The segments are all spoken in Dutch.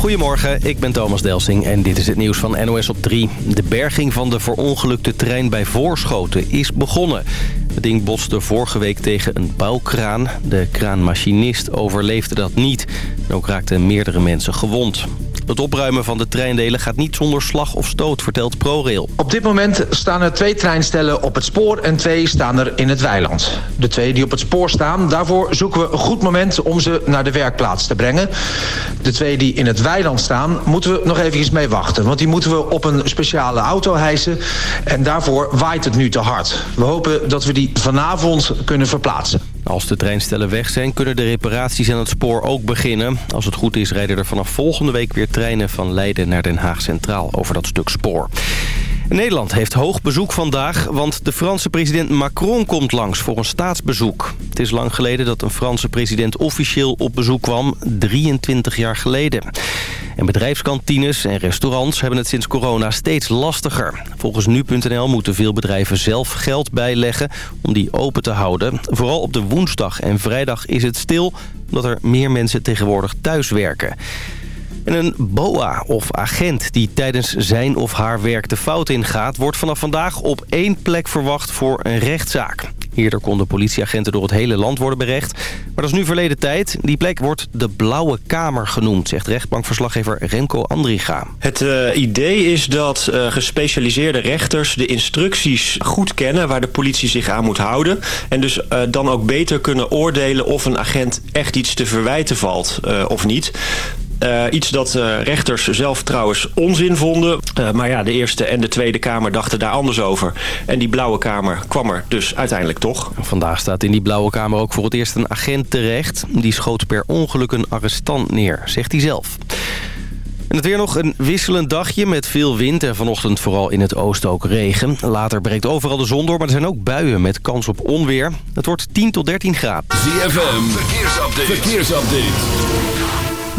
Goedemorgen, ik ben Thomas Delsing en dit is het nieuws van NOS op 3. De berging van de verongelukte trein bij Voorschoten is begonnen. Het ding botste vorige week tegen een bouwkraan. De kraanmachinist overleefde dat niet. Ook raakten meerdere mensen gewond. Het opruimen van de treindelen gaat niet zonder slag of stoot, vertelt ProRail. Op dit moment staan er twee treinstellen op het spoor en twee staan er in het weiland. De twee die op het spoor staan, daarvoor zoeken we een goed moment om ze naar de werkplaats te brengen. De twee die in het weiland staan, moeten we nog even mee wachten. Want die moeten we op een speciale auto hijsen en daarvoor waait het nu te hard. We hopen dat we die vanavond kunnen verplaatsen. Als de treinstellen weg zijn, kunnen de reparaties aan het spoor ook beginnen. Als het goed is, rijden er vanaf volgende week weer treinen van Leiden naar Den Haag Centraal over dat stuk spoor. Nederland heeft hoog bezoek vandaag, want de Franse president Macron komt langs voor een staatsbezoek. Het is lang geleden dat een Franse president officieel op bezoek kwam, 23 jaar geleden. En bedrijfskantines en restaurants hebben het sinds corona steeds lastiger. Volgens nu.nl moeten veel bedrijven zelf geld bijleggen om die open te houden. Vooral op de woensdag en vrijdag is het stil, omdat er meer mensen tegenwoordig thuis werken. En een BOA of agent die tijdens zijn of haar werk de fout ingaat... wordt vanaf vandaag op één plek verwacht voor een rechtszaak. Eerder konden politieagenten door het hele land worden berecht. Maar dat is nu verleden tijd. Die plek wordt de Blauwe Kamer genoemd, zegt rechtbankverslaggever Remco Andriga. Het uh, idee is dat uh, gespecialiseerde rechters de instructies goed kennen... waar de politie zich aan moet houden. En dus uh, dan ook beter kunnen oordelen of een agent echt iets te verwijten valt of niet. Uh, iets dat uh, rechters zelf trouwens onzin vonden. Uh, maar ja, de Eerste en de Tweede Kamer dachten daar anders over. En die Blauwe Kamer kwam er dus uiteindelijk toch. Vandaag staat in die Blauwe Kamer ook voor het eerst een agent terecht. Die schoot per ongeluk een arrestant neer, zegt hij zelf. En het weer nog een wisselend dagje met veel wind en vanochtend vooral in het oosten ook regen. Later breekt overal de zon door, maar er zijn ook buien met kans op onweer. Het wordt 10 tot 13 graden. ZFM, verkeersupdate. verkeersupdate.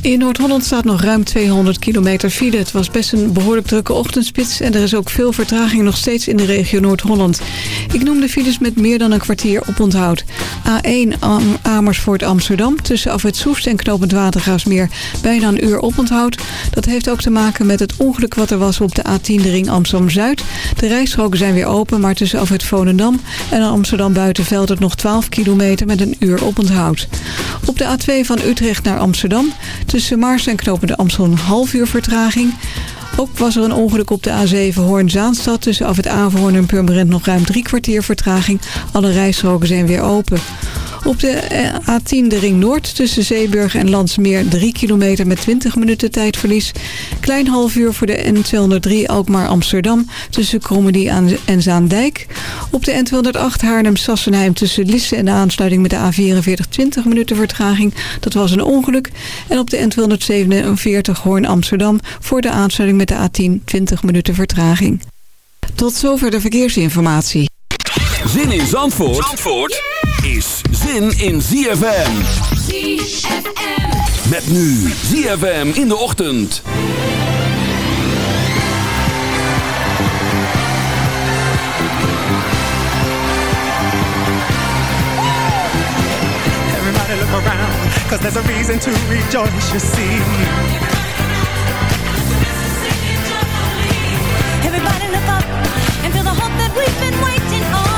In Noord-Holland staat nog ruim 200 kilometer file. Het was best een behoorlijk drukke ochtendspits... en er is ook veel vertraging nog steeds in de regio Noord-Holland. Ik noem de files met meer dan een kwartier op onthoud. A1 Am Amersfoort Amsterdam tussen Afwet Soest en Knopend Watergaasmeer... bijna een uur op onthoud. Dat heeft ook te maken met het ongeluk wat er was op de A10 de ring Amsterdam-Zuid. De rijstroken zijn weer open, maar tussen Afwet Volendam en Amsterdam buitenveld... het nog 12 kilometer met een uur op onthoud. Op de A2 van Utrecht naar Amsterdam... Tussen Mars en Knopende Amstel een half uur vertraging. Ook was er een ongeluk op de A7 Hoorn-Zaanstad. Tussen af het Averhoorn en Purmerend nog ruim drie kwartier vertraging. Alle rijstroken zijn weer open. Op de A10 de Ring Noord tussen Zeeburg en Landsmeer 3 kilometer met 20 minuten tijdverlies. Klein half uur voor de N203 Alkmaar-Amsterdam tussen Krommedie en Zaandijk. Op de N208 Haarlem-Sassenheim tussen Lisse en de aansluiting met de A44 20 minuten vertraging. Dat was een ongeluk. En op de N247 Hoorn-Amsterdam voor de aansluiting met de A10 20 minuten vertraging. Tot zover de verkeersinformatie. Zin in Zandvoort, Zandvoort is zin in ZFM. ZFM. Met nu ZFM in de ochtend. Everybody look around, cause there's a reason to rejoice, you see. Everybody look up and feel the hope that we've been waiting on.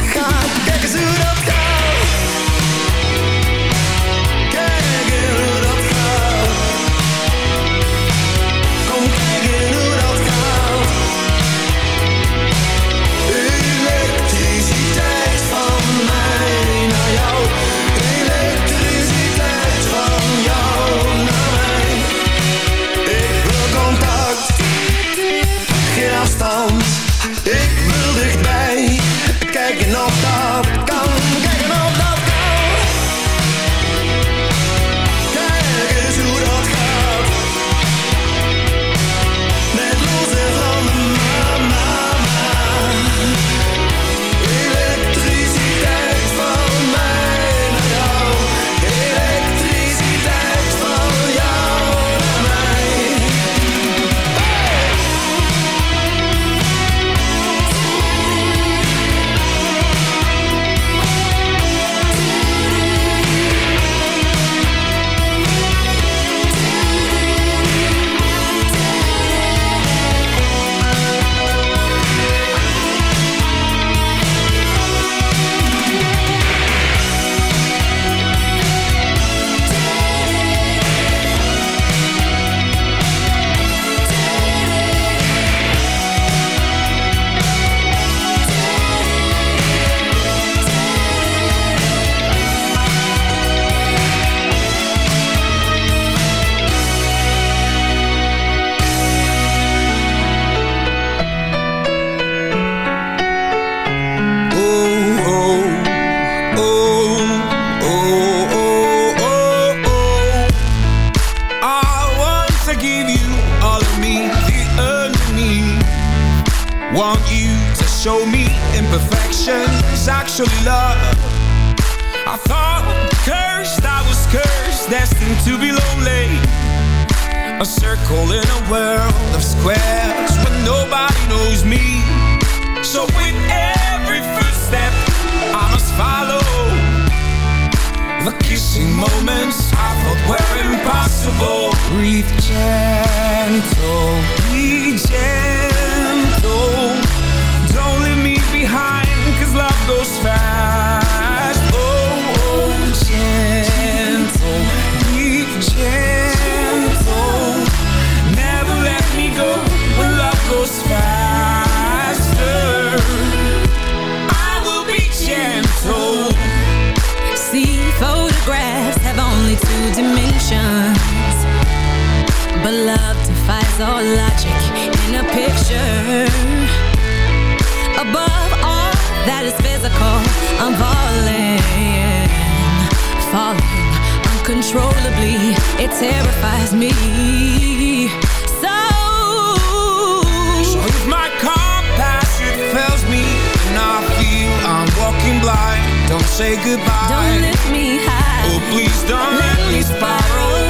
say goodbye. Don't lift me high. Oh, please don't let, let me spiral.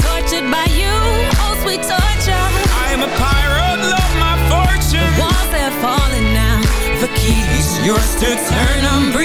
Tortured by you, oh sweet torture. I am a pirate, love my fortune. The walls are falling now. The keys yours to turn. them.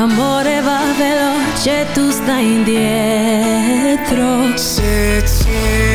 Amore va veloce tu stai indietro se.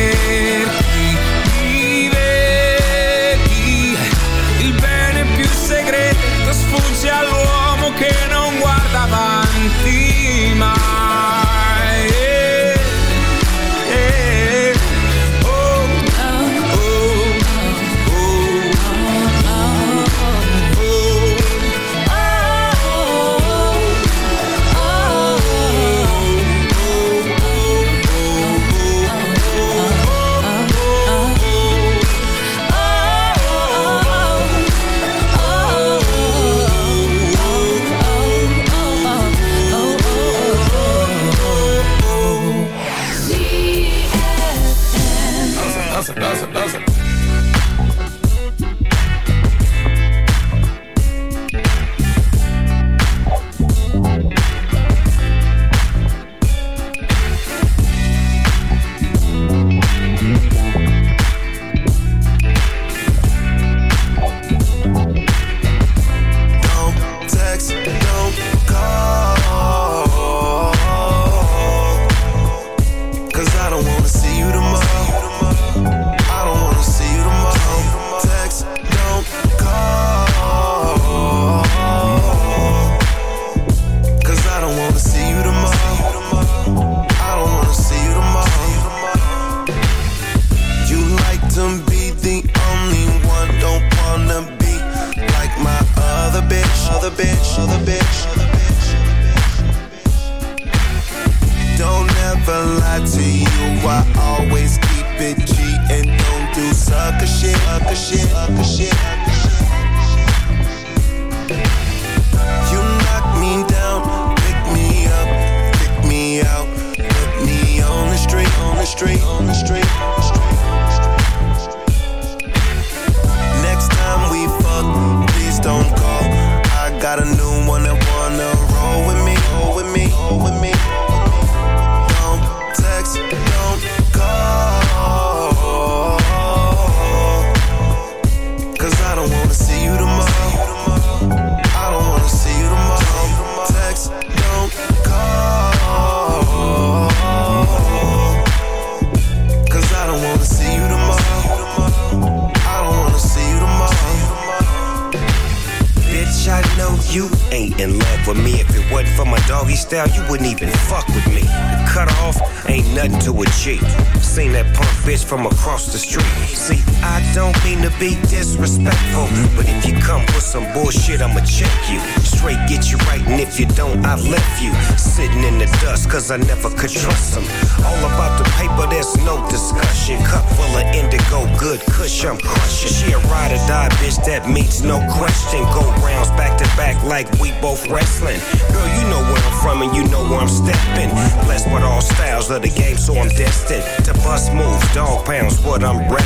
I never could trust them. All about the paper, there's no discussion. Cup full of indigo, good cush, I'm crushing. She a ride or die bitch that meets no question. Go rounds back to back like we both wrestling. Girl, you know where I'm from and you know where I'm stepping. Blessed with all styles of the game, so I'm destined to bust moves, dog pounds, what I'm repping.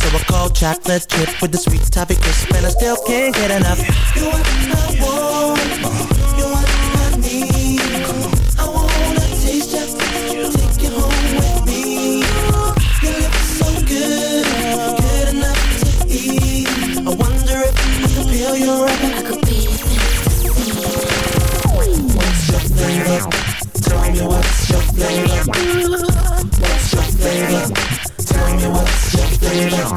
So I call chocolate chip with the sweet toffee crisp, and I still can't get enough. You are my one, what's?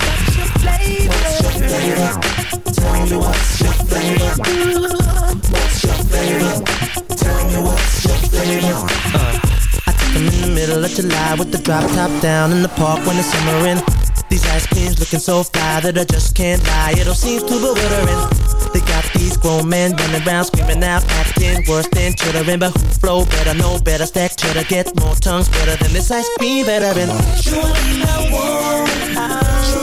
What's your? Tell me what's your? What's your? Tell me what's your? I took in the middle of July with the drop top down in the park when it's summering. These ice creams looking so fly that I just can't lie. It all seems too bewildering. They got these grown men running around screaming out, acting worse than chittering. But who flow better, know better, stack cheddar, get more tongues better than this ice cream veteran. You are my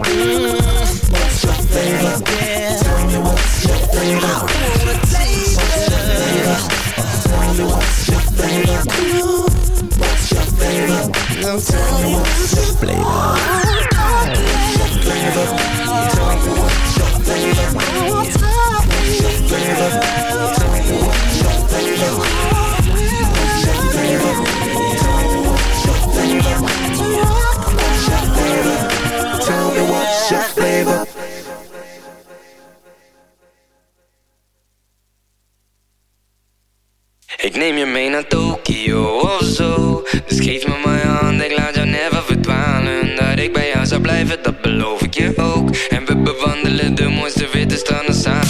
What's your flavor? Yeah. Tell me what's your flavor? I Tell me what's your flavor? What's your flavor? Tell me what's your flavor? Neem je mee naar Tokio of zo. Dus geef me mijn hand, ik laat jou never verdwalen. Dat ik bij jou zou blijven, dat beloof ik je ook. En we bewandelen de mooiste witte stranden samen